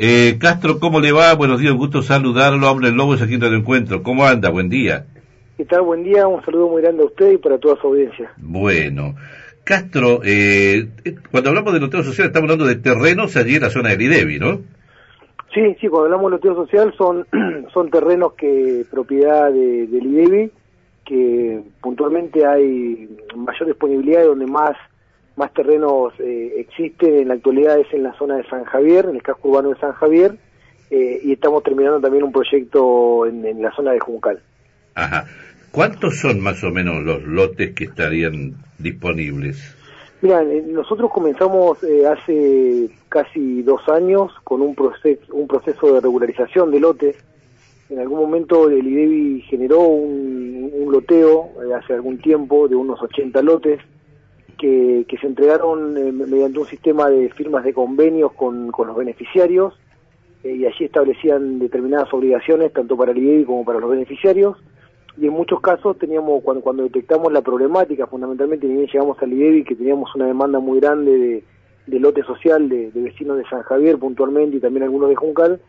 Eh, Castro, ¿cómo le va? Buenos días, un gusto saludarlo. Hombre, el Lobo es aquí en el encuentro. ¿Cómo anda? Buen día. ¿Qué tal? Buen día. Un saludo muy grande a usted y para toda su audiencia. Bueno. Castro, eh, cuando hablamos de loteo social estamos hablando de terrenos allí en la zona del IDEBI, ¿no? Sí, sí, cuando hablamos de loteo social son, son terrenos que propiedad de, del IDEBI, que puntualmente hay mayor disponibilidad y donde más más terrenos eh, existen en la actualidad es en la zona de San Javier, en el casco urbano de San Javier, eh, y estamos terminando también un proyecto en, en, la zona de Juncal. Ajá. ¿Cuántos son más o menos los lotes que estarían disponibles? Mira, eh, nosotros comenzamos eh, hace casi dos años con un, proceso, un proceso de regularización de lotes. En algún momento el IDEBI generó un, un loteo hace algún tiempo de unos 80 lotes que, que se entregaron eh, mediante un sistema de firmas de convenios con, con los beneficiarios eh, y allí establecían determinadas obligaciones tanto para el IDEBI como para los beneficiarios. Y en muchos casos teníamos, cuando, cuando detectamos la problemática, fundamentalmente ni llegamos al IDEBI, que teníamos una demanda muy grande de, de lote social de, de, vecinos de San Javier puntualmente y también algunos de Juncal,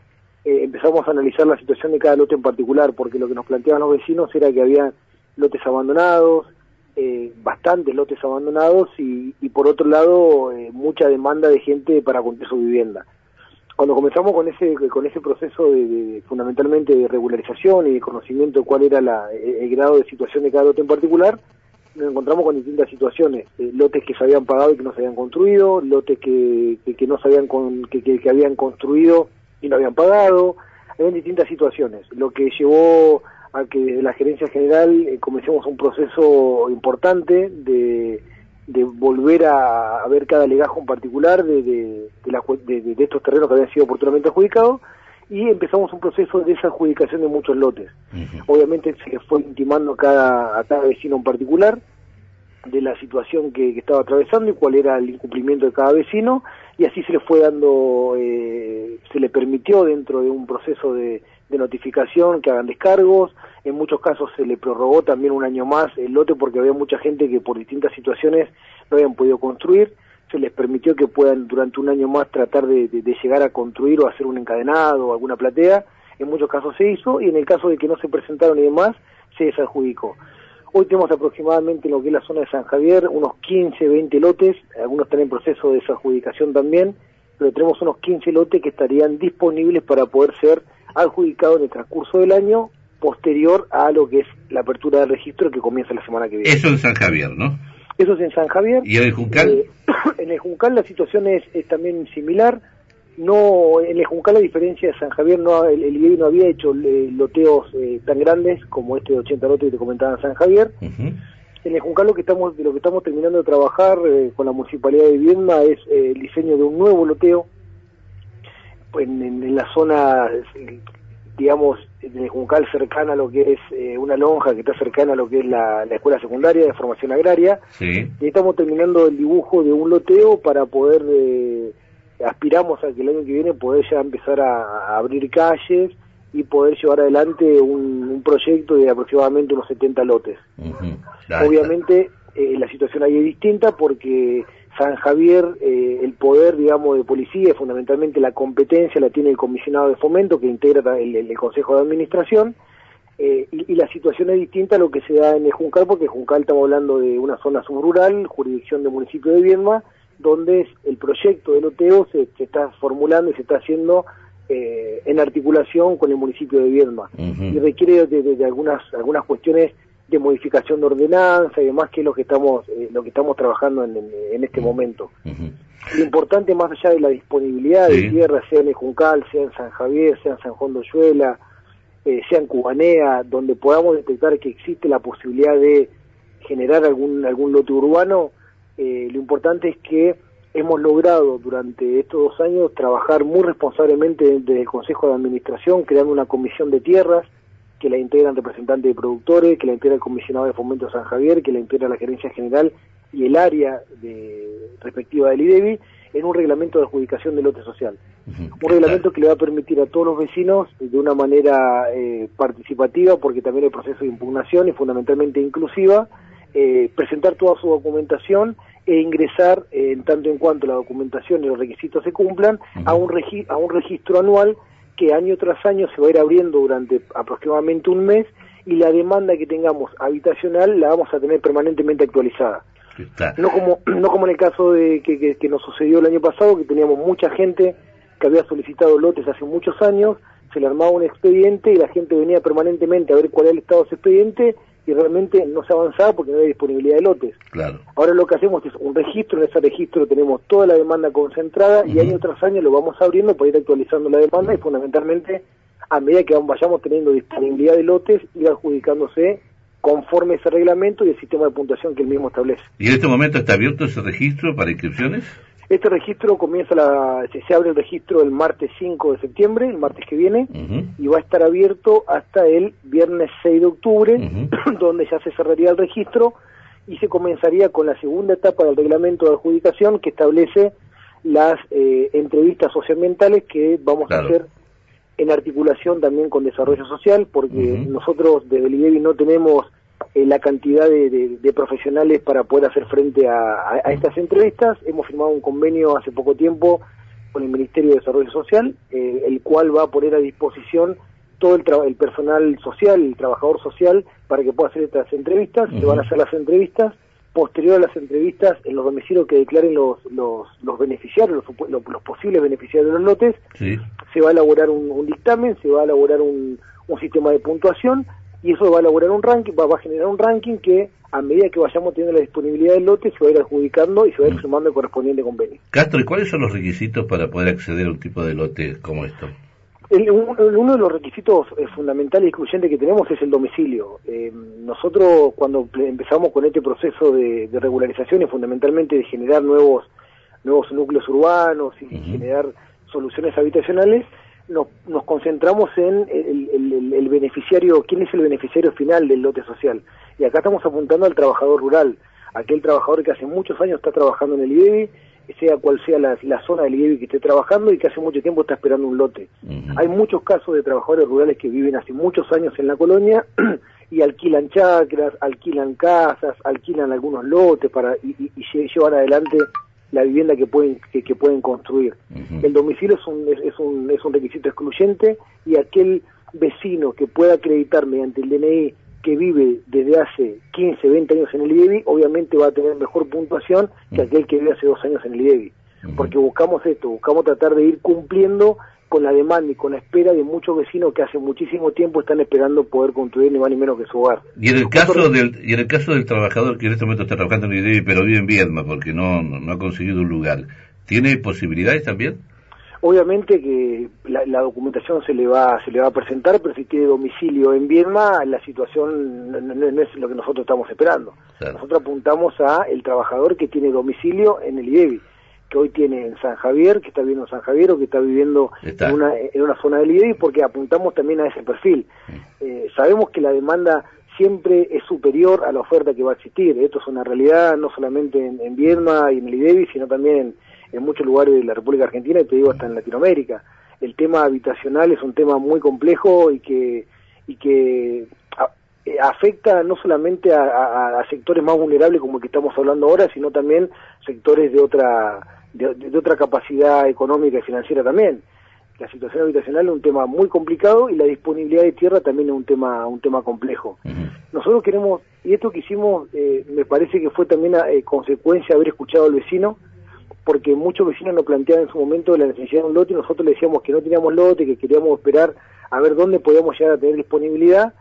eh, empezamos a analizar la situación de cada lote en particular, porque lo que nos planteaban los vecinos era que había lotes abandonados, eh, bastantes lotes abandonados y, y por otro lado eh, mucha demanda de gente para cumplir su vivienda. Cuando comenzamos con ese con ese proceso de, de, fundamentalmente de regularización y de conocimiento de cuál era la, el grado de situación de cada lote en particular, nos encontramos con distintas situaciones, eh, lotes que se habían pagado y que no se habían construido, lotes que, que, que no se habían con, que, que habían construido y no habían pagado, habían distintas situaciones, lo que llevó a que desde la gerencia general eh, comencemos un proceso importante de, de volver a, a, ver cada legajo en particular de, de, de, la, de, estos terrenos que habían sido oportunamente adjudicados y empezamos un proceso de desadjudicación de muchos lotes. Uh -huh. Obviamente se le fue intimando a cada, a cada vecino en particular de la situación que, que, estaba atravesando y cuál era el incumplimiento de cada vecino y así se le fue dando, eh, permitió dentro de un proceso de, de notificación que hagan descargos, en muchos casos se le prorrogó también un año más el lote porque había mucha gente que por distintas situaciones no habían podido construir, se les permitió que puedan durante un año más tratar de, de, de llegar a construir o hacer un encadenado o alguna platea, en muchos casos se hizo y en el caso de que no se presentaron y demás, se desadjudicó. Hoy tenemos aproximadamente en lo que es la zona de San Javier unos 15, 20 lotes, algunos están en proceso de desadjudicación también, pero tenemos unos 15 lotes que estarían disponibles para poder ser adjudicado en el transcurso del año posterior a lo que es la apertura del registro que comienza la semana que viene. Eso en San Javier, ¿no? Eso es en San Javier. ¿Y en el Juncal? Eh, en el Juncal la situación es, es, también similar. No, en el Juncal a diferencia de San Javier, no, el, el IBI no había hecho eh, loteos eh, tan grandes como este de 80 lotes que te comentaba en San Javier. Uh -huh. En el Juncal lo que estamos, lo que estamos terminando de trabajar eh, con la Municipalidad de Viedma es eh, el diseño de un nuevo loteo en, en, en la zona digamos, de Juncal cercana a lo que es eh, una lonja que está cercana a lo que es la, la, escuela secundaria de formación agraria. Sí. Y estamos terminando el dibujo de un loteo para poder, eh, aspiramos a que el año que viene poder ya empezar a, a abrir calles y poder llevar adelante un, un, proyecto de aproximadamente unos 70 lotes. Uh -huh. Obviamente eh, la situación ahí es distinta porque San Javier, eh, el poder, digamos, de policía, fundamentalmente la competencia la tiene el comisionado de fomento que integra el, el Consejo de Administración, eh, y, y, la situación es distinta a lo que se da en el Juncal, porque Juncal estamos hablando de una zona subrural, jurisdicción del municipio de Viedma, donde el proyecto de loteo se, se está formulando y se está haciendo eh, en articulación con el municipio de Viedma, uh -huh. y requiere de, de, de algunas, algunas cuestiones de modificación de ordenanza y demás que es lo que estamos eh, lo que estamos trabajando en, en, en este momento. Uh -huh. Lo importante más allá de la disponibilidad sí. de tierra, sea en el Juncal, sea en San Javier, sea en San Juan de Oyuela, eh, sea en Cubanea, donde podamos detectar que existe la posibilidad de generar algún algún lote urbano, eh, lo importante es que hemos logrado durante estos dos años trabajar muy responsablemente desde el Consejo de Administración, creando una comisión de tierras, que la integran representantes de productores, que la integra el comisionado de fomento San Javier, que la integra la gerencia general y el área de, respectiva del IDEBI en un reglamento de adjudicación de lote social. Uh -huh. Un reglamento que le va a permitir a todos los vecinos de una manera eh, participativa, porque también hay proceso de impugnación y fundamentalmente inclusiva, eh, presentar toda su documentación e ingresar, eh, en tanto en cuanto la documentación y los requisitos se cumplan, a, un a un registro anual que año tras año se va a ir abriendo durante aproximadamente un mes y la demanda que tengamos habitacional la vamos a tener permanentemente actualizada. No como, no como en el caso de que, que, nos sucedió el año pasado, que teníamos mucha gente que había solicitado lotes hace muchos años, se le armaba un expediente y la gente venía permanentemente a ver cuál era el estado de ese expediente y realmente no se avanzaba porque no había disponibilidad de lotes. Claro. Ahora lo que hacemos es un registro, en ese registro tenemos toda la demanda concentrada y año tras año lo vamos abriendo para ir actualizando la demanda y fundamentalmente a medida que vayamos teniendo disponibilidad de lotes ir adjudicándose conforme ese reglamento y el sistema de puntuación que el mismo establece. ¿Y en este momento está abierto ese registro para inscripciones? Este registro comienza la, se, abre el registro el martes 5 de septiembre, el martes que viene, y va a estar abierto hasta el viernes 6 de octubre, donde ya se cerraría el registro y se comenzaría con la segunda etapa del reglamento de adjudicación que establece las eh, entrevistas socioambientales que vamos a hacer en articulación también con desarrollo social, porque nosotros desde el no tenemos eh, la cantidad de, profesionales para poder hacer frente a, estas entrevistas. Hemos firmado un convenio hace poco tiempo con el Ministerio de Desarrollo Social, eh, el cual va a poner a disposición todo el, el, personal social, el trabajador social, para que pueda hacer estas entrevistas. Se van a hacer las entrevistas posterior a las entrevistas en los domicilios que declaren los, los, los beneficiarios, los, posibles beneficiarios de los lotes, se va a elaborar un, dictamen, se va a elaborar un, un, sistema de puntuación y eso va a elaborar un ranking, va, a generar un ranking que a medida que vayamos teniendo la disponibilidad del lote se va a ir adjudicando y se va a ir sumando el correspondiente convenio. Castro, ¿y cuáles son los requisitos para poder acceder a un tipo de lote como esto? uno de los requisitos eh, fundamentales y excluyentes que tenemos es el domicilio. Eh, nosotros cuando empezamos con este proceso de, regularización y fundamentalmente de generar nuevos nuevos núcleos urbanos y generar soluciones habitacionales, nos, nos concentramos en el, beneficiario, quién es el beneficiario final del lote social. Y acá estamos apuntando al trabajador rural, aquel trabajador que hace muchos años está trabajando en el IBEBI, sea cual sea la, zona del IEBI que esté trabajando y que hace mucho tiempo está esperando un lote. Hay muchos casos de trabajadores rurales que viven hace muchos años en la colonia y alquilan chacras, alquilan casas, alquilan algunos lotes para y, llevan adelante la vivienda que pueden que, pueden construir. El domicilio es un, es, un, es un requisito excluyente y aquel vecino que pueda acreditar mediante el DNI que vive desde hace 15, 20 años en el IEBI, obviamente va a tener mejor puntuación que aquel que vive hace dos años en el IEBI. Porque buscamos esto, buscamos tratar de ir cumpliendo con la demanda y con la espera de muchos vecinos que hace muchísimo tiempo están esperando poder construir ni más ni menos que su hogar. Y en el caso del y en el caso del trabajador que en este momento está trabajando en el IEBI pero vive en Viedma porque no, no ha conseguido un lugar, ¿tiene posibilidades también? Obviamente que la, documentación se le va se le va a presentar, pero si tiene domicilio en Viedma, la situación no, es lo que nosotros estamos esperando. Nosotros apuntamos a el trabajador que tiene domicilio en el IEBI, que hoy tiene en San Javier, que está viviendo en San Javier o que está viviendo En, una, en una zona del IEBI, porque apuntamos también a ese perfil. Mm. Eh, sabemos que la demanda siempre es superior a la oferta que va a existir. Esto es una realidad no solamente en, en Viedma y en el IDEBI, sino también en en muchos lugares de la República Argentina y te digo hasta en Latinoamérica. El tema habitacional es un tema muy complejo y que, y que eh, afecta no solamente a, sectores más vulnerables como el que estamos hablando ahora, sino también sectores de otra, de, otra capacidad económica y financiera también. La situación habitacional es un tema muy complicado y la disponibilidad de tierra también es un tema, un tema complejo. Nosotros queremos, y esto que hicimos eh, me parece que fue también a eh, consecuencia de haber escuchado al vecino, porque muchos vecinos nos planteaban en su momento la necesidad de un lote y nosotros le decíamos que no teníamos lote, que queríamos esperar a ver dónde podíamos llegar a tener disponibilidad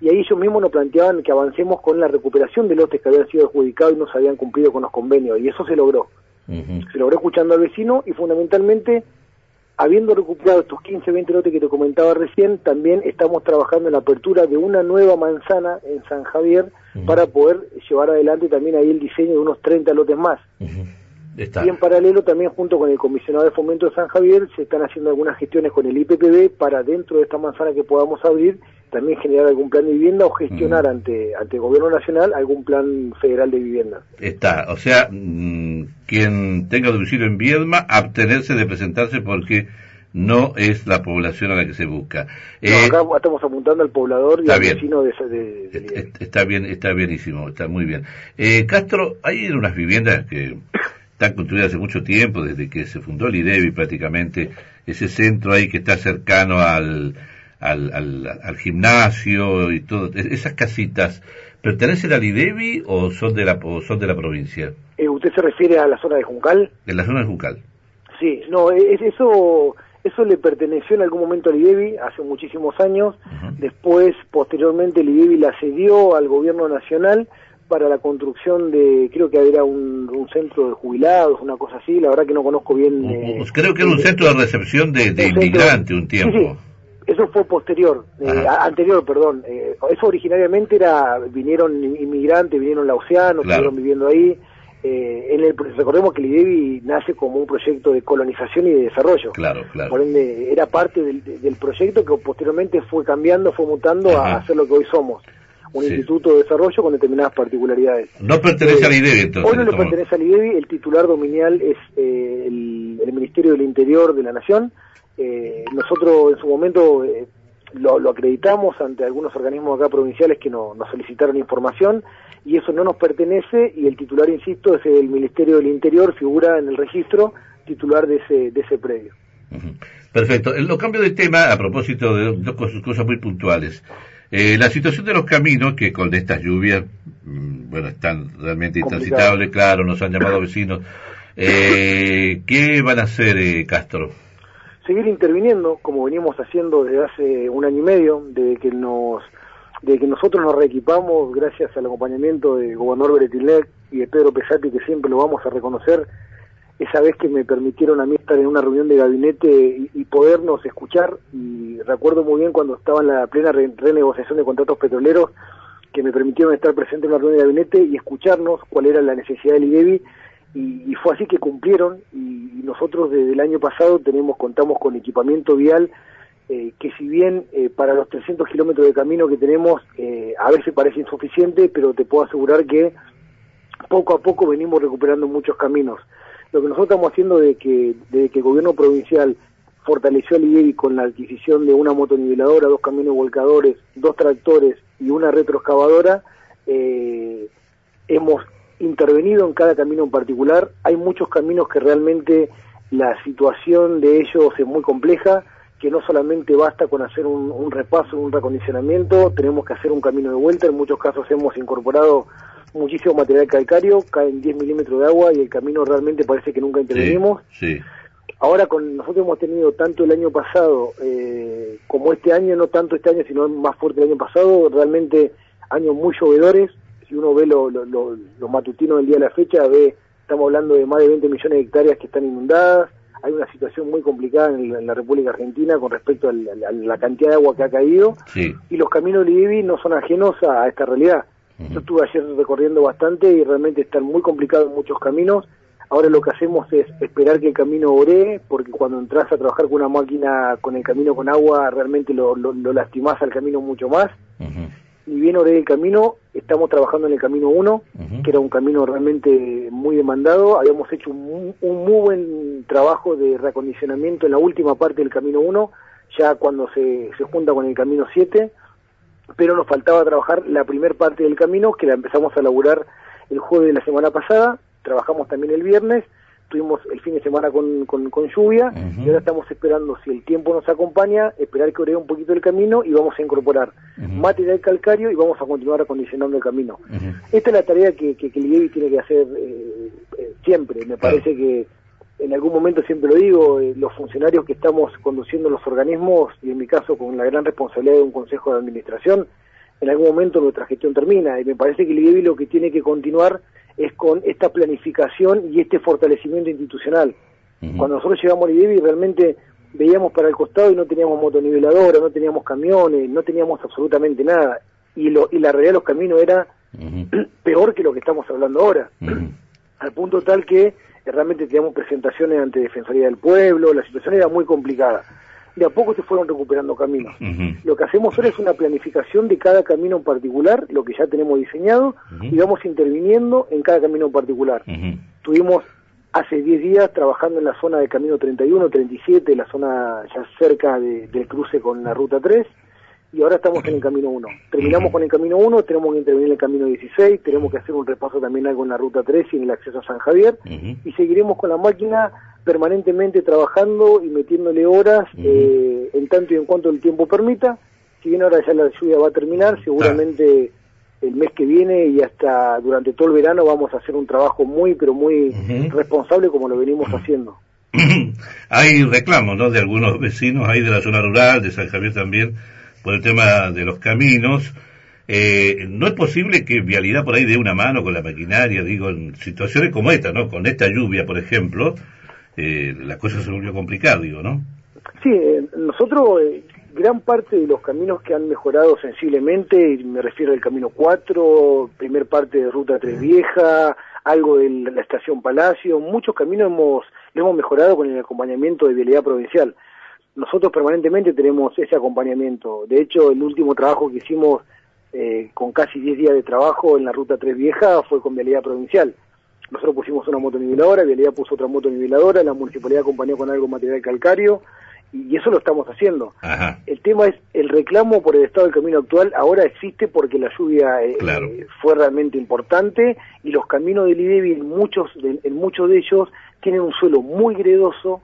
y ahí ellos mismos nos planteaban que avancemos con la recuperación de lotes que habían sido adjudicados y no se habían cumplido con los convenios y eso se logró. Se logró escuchando al vecino y fundamentalmente habiendo recuperado estos 15, 20 lotes que te comentaba recién, también estamos trabajando en la apertura de una nueva manzana en San Javier para poder llevar adelante también ahí el diseño de unos 30 lotes más. Y en paralelo también junto con el comisionado de fomento de San Javier se están haciendo algunas gestiones con el IPPB para dentro de esta manzana que podamos abrir también generar algún plan de vivienda o gestionar ante ante el gobierno nacional algún plan federal de vivienda. Está, o sea, mm, quien tenga domicilio en Viedma, abstenerse de presentarse porque no es la población a la que se busca. Eh, acá estamos apuntando al poblador y al vecino de, de, Está bien, está bienísimo, está muy bien. Eh, Castro, hay unas viviendas que están construidas hace mucho tiempo, desde que se fundó el IDEBI prácticamente, ese centro ahí que está cercano al, al, al, gimnasio y todo, esas casitas, ¿pertenecen al IDEBI o son de la, son de la provincia? Eh, ¿Usted se refiere a la zona de Juncal? En la zona de Juncal. Sí, no, es, eso eso le perteneció en algún momento al IDEBI hace muchísimos años. Después, posteriormente, el IDEBI la cedió al gobierno nacional para la construcción de, creo que era un, centro de jubilados, una cosa así. La verdad que no conozco bien. Eh, pues creo que era un centro de recepción de, inmigrantes un tiempo. Eso fue posterior, eh, anterior, perdón. Eh, eso originariamente era, vinieron inmigrantes, vinieron lausianos, estuvieron viviendo ahí. Eh, en el, recordemos que el IDEBI nace como un proyecto de colonización y de desarrollo. Claro, claro. Por ende, era parte del, proyecto que posteriormente fue cambiando, fue mutando a hacer lo que hoy somos. Un instituto de desarrollo con determinadas particularidades. No pertenece al IDEBI, entonces. Hoy no le pertenece al IDEBI, el titular dominial es el, el Ministerio del Interior de la Nación, eh, nosotros en su momento eh, lo, acreditamos ante algunos organismos acá provinciales que nos solicitaron información y eso no nos pertenece y el titular, insisto, es el Ministerio del Interior, figura en el registro titular de ese, de ese predio. Perfecto. Lo cambio de tema a propósito de dos cosas, muy puntuales. Eh, la situación de los caminos, que con estas lluvias, mm, bueno, están realmente intransitables, claro, nos han llamado vecinos. Eh, ¿Qué van a hacer, Castro? seguir interviniendo como venimos haciendo desde hace un año y medio, desde que nos de que nosotros nos reequipamos gracias al acompañamiento de gobernador Beretilec y de Pedro Pesati, que siempre lo vamos a reconocer, esa vez que me permitieron a mí estar en una reunión de gabinete y, podernos escuchar, y recuerdo muy bien cuando estaba en la plena renegociación de contratos petroleros, que me permitieron estar presente en una reunión de gabinete y escucharnos cuál era la necesidad del IDEBI. Y, fue así que cumplieron. Y, nosotros desde el año pasado tenemos contamos con equipamiento vial eh, que si bien eh, para los 300 kilómetros de camino que tenemos eh, a veces parece insuficiente, pero te puedo asegurar que poco a poco venimos recuperando muchos caminos. Lo que nosotros estamos haciendo de que, de que el gobierno provincial fortaleció al IERI con la adquisición de una motoniveladora, dos camiones volcadores, dos tractores y una retroexcavadora, hemos intervenido en cada camino en particular. Hay muchos caminos que realmente la situación de ellos es muy compleja, que no solamente basta con hacer un, repaso, un recondicionamiento, tenemos que hacer un camino de vuelta. En muchos casos hemos incorporado muchísimo material calcáreo, caen 10 milímetros de agua y el camino realmente parece que nunca intervenimos. Ahora con nosotros hemos tenido tanto el año pasado eh, como este año, no tanto este año, sino más fuerte el año pasado, realmente años muy llovedores, si uno ve los lo, matutinos del día de la fecha, ve, estamos hablando de más de 20 millones de hectáreas que están inundadas, hay una situación muy complicada en, la República Argentina con respecto a la, cantidad de agua que ha caído, y los caminos de IBI no son ajenos a, esta realidad. Yo estuve ayer recorriendo bastante y realmente están muy complicados muchos caminos. Ahora lo que hacemos es esperar que el camino ore, porque cuando entras a trabajar con una máquina con el camino con agua, realmente lo, lo, lastimás al camino mucho más. Ni bien oré el camino, estamos trabajando en el camino 1, que era un camino realmente muy demandado. Habíamos hecho un, muy buen trabajo de reacondicionamiento en la última parte del camino 1, ya cuando se, se junta con el camino 7, pero nos faltaba trabajar la primera parte del camino, que la empezamos a laburar el jueves de la semana pasada, trabajamos también el viernes, tuvimos el fin de semana con, con, lluvia y ahora estamos esperando, si el tiempo nos acompaña, esperar que ore un poquito el camino y vamos a incorporar material calcario y vamos a continuar acondicionando el camino. Esta es la tarea que, que, el IEBI tiene que hacer eh, eh, siempre. Me parece que en algún momento siempre lo digo, eh, los funcionarios que estamos conduciendo los organismos, y en mi caso con la gran responsabilidad de un consejo de administración, en algún momento nuestra gestión termina y me parece que el IEBI lo que tiene que continuar es con esta planificación y este fortalecimiento institucional. Cuando nosotros llegamos al IDEBI realmente veíamos para el costado y no teníamos motoniveladora, no teníamos camiones, no teníamos absolutamente nada. Y, lo, y la realidad de los caminos era peor que lo que estamos hablando ahora. Al punto tal que realmente teníamos presentaciones ante Defensoría del Pueblo, la situación era muy complicada. De a poco se fueron recuperando caminos. Lo que hacemos ahora es una planificación de cada camino en particular, lo que ya tenemos diseñado, y vamos interviniendo en cada camino en particular. Tuvimos hace 10 días trabajando en la zona de Camino 31, 37, la zona ya cerca del cruce con la Ruta 3, y ahora estamos en el Camino 1. Terminamos con el Camino 1, tenemos que intervenir en el Camino 16, tenemos que hacer un repaso también algo en la Ruta 3 y en el acceso a San Javier, y seguiremos con la máquina permanentemente trabajando y metiéndole horas eh, en tanto y en cuanto el tiempo permita. Si bien ahora ya la lluvia va a terminar, seguramente el mes que viene y hasta durante todo el verano vamos a hacer un trabajo muy, pero muy responsable como lo venimos haciendo. Hay reclamos, ¿no? De algunos vecinos ahí de la zona rural, de San Javier también, por el tema de los caminos. Eh, no es posible que Vialidad por ahí dé una mano con la maquinaria, digo, en situaciones como esta, ¿no? Con esta lluvia, por ejemplo, eh, la cosa se volvió complicada, digo, ¿no? Sí, eh, nosotros eh, gran parte de los caminos que han mejorado sensiblemente, me refiero al Camino 4, primer parte de Ruta 3 Vieja, algo de la Estación Palacio, muchos caminos hemos, hemos mejorado con el acompañamiento de Vialidad Provincial. Nosotros permanentemente tenemos ese acompañamiento. De hecho, el último trabajo que hicimos eh, con casi 10 días de trabajo en la Ruta 3 Vieja fue con Vialidad Provincial. Nosotros pusimos una moto niveladora, Vialidad puso otra moto niveladora, la municipalidad acompañó con algo material calcario, y eso lo estamos haciendo. El tema es, el reclamo por el estado del camino actual ahora existe porque la lluvia eh, fue realmente importante y los caminos del IDEBI en muchos de, en muchos de ellos tienen un suelo muy gredoso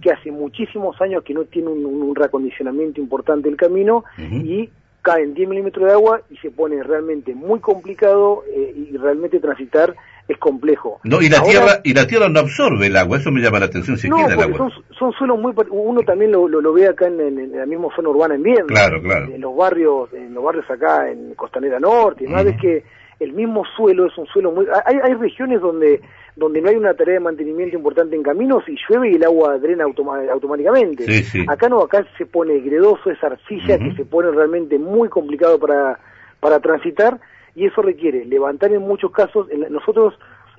que hace muchísimos años que no tiene un, un reacondicionamiento importante el camino y caen 10 milímetros de agua y se pone realmente muy complicado eh, y realmente transitar es complejo. No, y la tierra y la tierra no absorbe el agua, eso me llama la atención si no, el agua. Son, son, suelos muy uno también lo, lo, ve acá en, la misma zona urbana en Viena. Claro, claro. En los barrios, en los barrios acá en Costanera Norte, y más es que el mismo suelo es un suelo muy hay, hay regiones donde donde no hay una tarea de mantenimiento importante en caminos y llueve y el agua drena automáticamente. Acá no, acá se pone gredoso, esa arcilla que se pone realmente muy complicado para, para transitar y eso requiere levantar en muchos casos, nosotros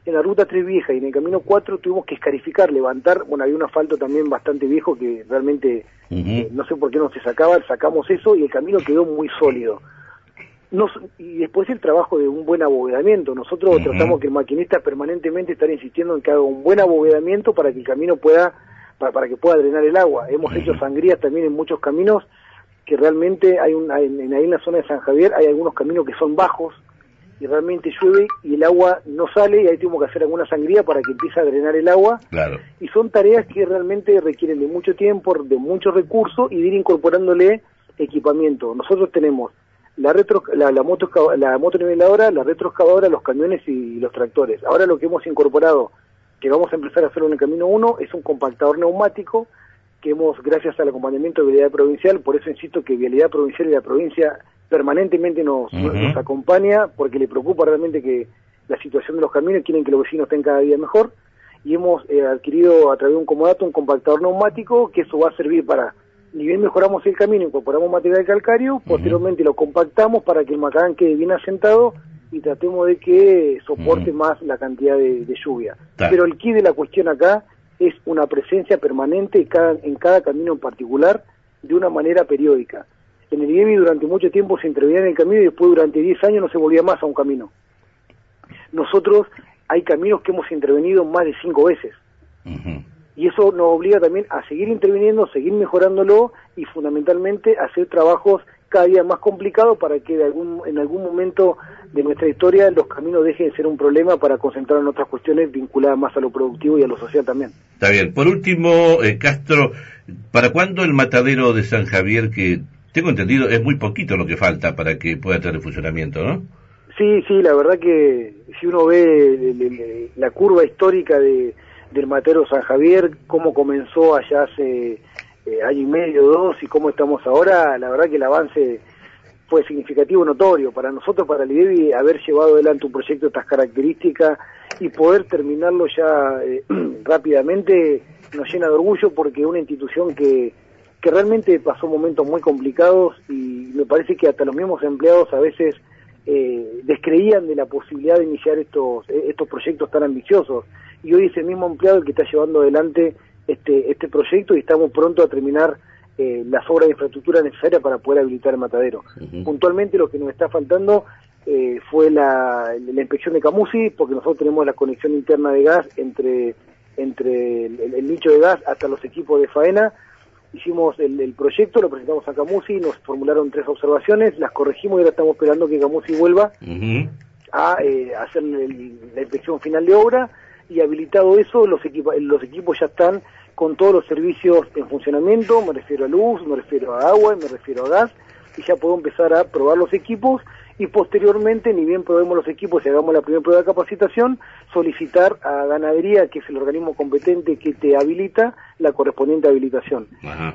en la ruta 3 vieja y en el camino 4 tuvimos que escarificar, levantar, bueno, había un asfalto también bastante viejo que realmente eh, no sé por qué no se sacaba, sacamos eso y el camino quedó muy sólido. Nos, y después el trabajo de un buen abovedamiento. Nosotros tratamos que el maquinista permanentemente estar insistiendo en que haga un buen abovedamiento para que el camino pueda, para, que pueda drenar el agua. Hemos hecho sangrías también en muchos caminos que realmente hay un, en, ahí en la zona de San Javier hay algunos caminos que son bajos, y realmente llueve y el agua no sale y ahí tenemos que hacer alguna sangría para que empiece a drenar el agua. Claro. Y son tareas que realmente requieren de mucho tiempo, de muchos recursos y de ir incorporándole equipamiento. Nosotros tenemos la retro, la, moto la moto niveladora, la retroexcavadora, los camiones y los tractores. Ahora lo que hemos incorporado, que vamos a empezar a hacerlo en el camino 1, es un compactador neumático que hemos, gracias al acompañamiento de Vialidad Provincial, por eso insisto que Vialidad Provincial y la provincia permanentemente nos, nos acompaña porque le preocupa realmente que la situación de los caminos, quieren que los vecinos estén cada día mejor. Y hemos eh, adquirido a través de un comodato un compactador neumático que eso va a servir para, ni bien mejoramos el camino, incorporamos material calcario, posteriormente lo compactamos para que el macadán quede bien asentado y tratemos de que soporte más la cantidad de, lluvia. Pero el key de la cuestión acá es una presencia permanente cada, en cada camino en particular de una manera periódica. En el IEMI durante mucho tiempo se intervenía en el camino y después durante 10 años no se volvía más a un camino. Nosotros hay caminos que hemos intervenido más de 5 veces. Y eso nos obliga también a seguir interviniendo, seguir mejorándolo y fundamentalmente hacer trabajos cada día más complicados para que de algún, en algún momento de nuestra historia los caminos dejen de ser un problema para concentrar en otras cuestiones vinculadas más a lo productivo y a lo social también. Está bien. Por último, eh, Castro, ¿para cuándo el matadero de San Javier que tengo entendido, es muy poquito lo que falta para que pueda tener funcionamiento, ¿no? Sí, sí, la verdad que si uno ve la curva histórica de, del Matero San Javier, cómo comenzó allá hace eh, año y medio, dos, y cómo estamos ahora, la verdad que el avance fue significativo, notorio. Para nosotros, para el IDEBI, haber llevado adelante un proyecto de estas características y poder terminarlo ya eh, rápidamente nos llena de orgullo porque una institución que que realmente pasó momentos muy complicados y me parece que hasta los mismos empleados a veces eh, descreían de la posibilidad de iniciar estos, eh, estos proyectos tan ambiciosos. Y hoy es el mismo empleado el que está llevando adelante este, este proyecto y estamos pronto a terminar eh, las obras de infraestructura necesarias para poder habilitar el matadero. Puntualmente lo que nos está faltando fue la, la inspección de Camusi, porque nosotros tenemos la conexión interna de gas entre entre el, nicho de gas hasta los equipos de faena. Hicimos el, proyecto, lo presentamos a Camusi, nos formularon tres observaciones, las corregimos y ahora estamos esperando que Camusi vuelva a eh, hacer la inspección final de obra. Y habilitado eso, los, los equipos ya están con todos los servicios en funcionamiento, me refiero a luz, me refiero a agua, me refiero a gas, y ya puedo empezar a probar los equipos. Y posteriormente, ni bien probemos los equipos y hagamos la primera prueba de capacitación, solicitar a Ganadería, que es el organismo competente que te habilita, la correspondiente habilitación.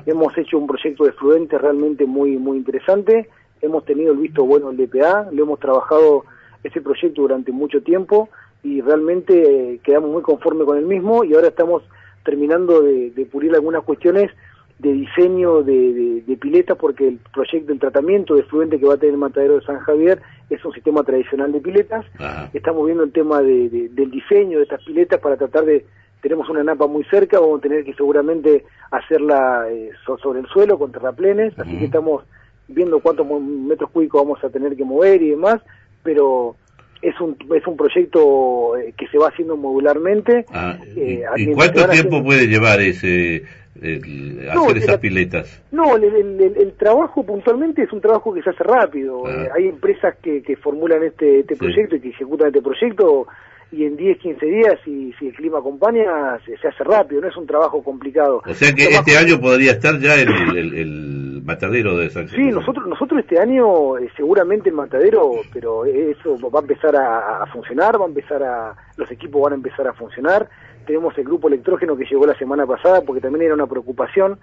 Hemos hecho un proyecto de fluentes realmente muy, muy interesante, hemos tenido el visto bueno del DPA, lo hemos trabajado ese proyecto durante mucho tiempo y realmente eh, quedamos muy conformes con el mismo y ahora estamos terminando de, pulir algunas cuestiones de diseño de, de, piletas porque el proyecto, el tratamiento de fluente que va a tener el matadero de San Javier es un sistema tradicional de piletas. Estamos viendo el tema de, del diseño de estas piletas para tratar de, tenemos una napa muy cerca, vamos a tener que seguramente hacerla eh, sobre el suelo con terraplenes, así que estamos viendo cuántos metros cúbicos vamos a tener que mover y demás, pero es un es un proyecto eh, que se va haciendo modularmente. Ah, eh, ¿Y, cuánto tiempo puede llevar ese hacer esas piletas? No, el, trabajo puntualmente es un trabajo que se hace rápido. Ah. Eh, hay empresas que, que formulan este, este proyecto y que ejecutan este proyecto y en 10, 15 días, si el clima acompaña, se, hace rápido, no es un trabajo complicado. O sea que este año podría estar ya el, matadero de San Sí, nosotros, nosotros este año eh, seguramente el matadero, pero eso va a empezar a, funcionar, va a empezar a, los equipos van a empezar a funcionar. Tenemos el grupo electrógeno que llegó la semana pasada porque también era una preocupación,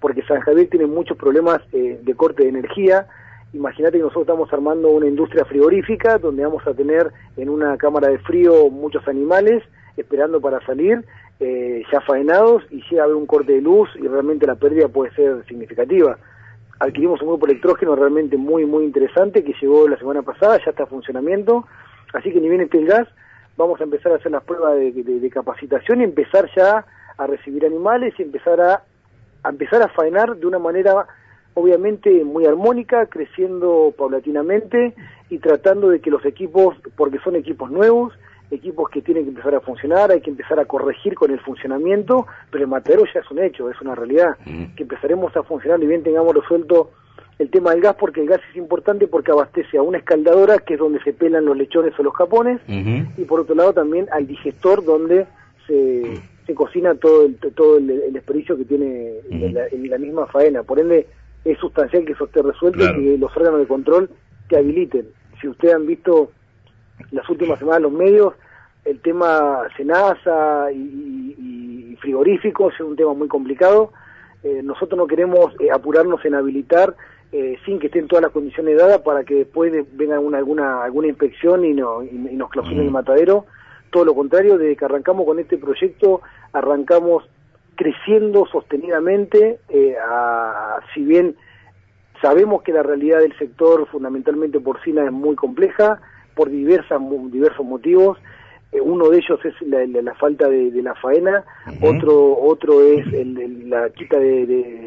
porque San Javier tiene muchos problemas eh, de corte de energía Imagínate que nosotros estamos armando una industria frigorífica donde vamos a tener en una cámara de frío muchos animales esperando para salir, eh, ya faenados, y llega a haber un corte de luz y realmente la pérdida puede ser significativa. Adquirimos un grupo electrógeno realmente muy, muy interesante que llegó la semana pasada, ya está en funcionamiento, así que ni bien esté el gas, vamos a empezar a hacer las pruebas de, capacitación y empezar ya a recibir animales y empezar a, a empezar a faenar de una manera obviamente muy armónica, creciendo paulatinamente y tratando de que los equipos, porque son equipos nuevos, equipos que tienen que empezar a funcionar, hay que empezar a corregir con el funcionamiento, pero el matadero ya es un hecho, es una realidad, que empezaremos a funcionar y bien tengamos resuelto el tema del gas, porque el gas es importante porque abastece a una escaldadora, que es donde se pelan los lechones o los capones, y por otro lado también al digestor, donde se, se cocina todo el, todo el, desperdicio que tiene en la misma faena. Por ende, es sustancial que eso esté resuelto y que los órganos de control te habiliten. Si ustedes han visto las últimas semanas los medios, el tema cenaza y, frigoríficos es un tema muy complicado. Eh, nosotros no queremos eh, apurarnos en habilitar eh, sin que estén todas las condiciones dadas para que después venga alguna alguna inspección y, no, y, nos clausuren el matadero. Todo lo contrario, desde que arrancamos con este proyecto, arrancamos creciendo sostenidamente, eh, si bien sabemos que la realidad del sector fundamentalmente porcina es muy compleja por diversas, diversos motivos, eh, uno de ellos es la, falta de, la faena, otro otro es la quita de, de,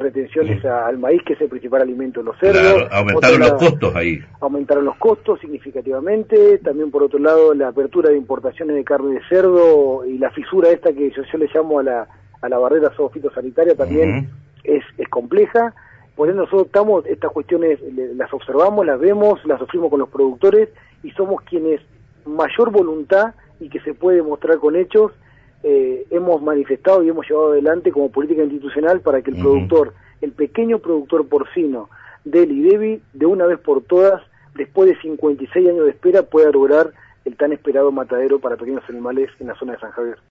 retenciones al maíz, que es el principal alimento de los cerdos. aumentaron los costos ahí. Aumentaron los costos significativamente. También, por otro lado, la apertura de importaciones de carne de cerdo y la fisura esta que yo, le llamo a la, a la barrera zoofitosanitaria también es, es compleja. Por eso nosotros estamos, estas cuestiones las observamos, las vemos, las sufrimos con los productores y somos quienes mayor voluntad y que se puede mostrar con hechos eh, hemos manifestado y hemos llevado adelante como política institucional para que el productor, el pequeño productor porcino del IDEBI, de una vez por todas, después de 56 años de espera, pueda lograr el tan esperado matadero para pequeños animales en la zona de San Javier.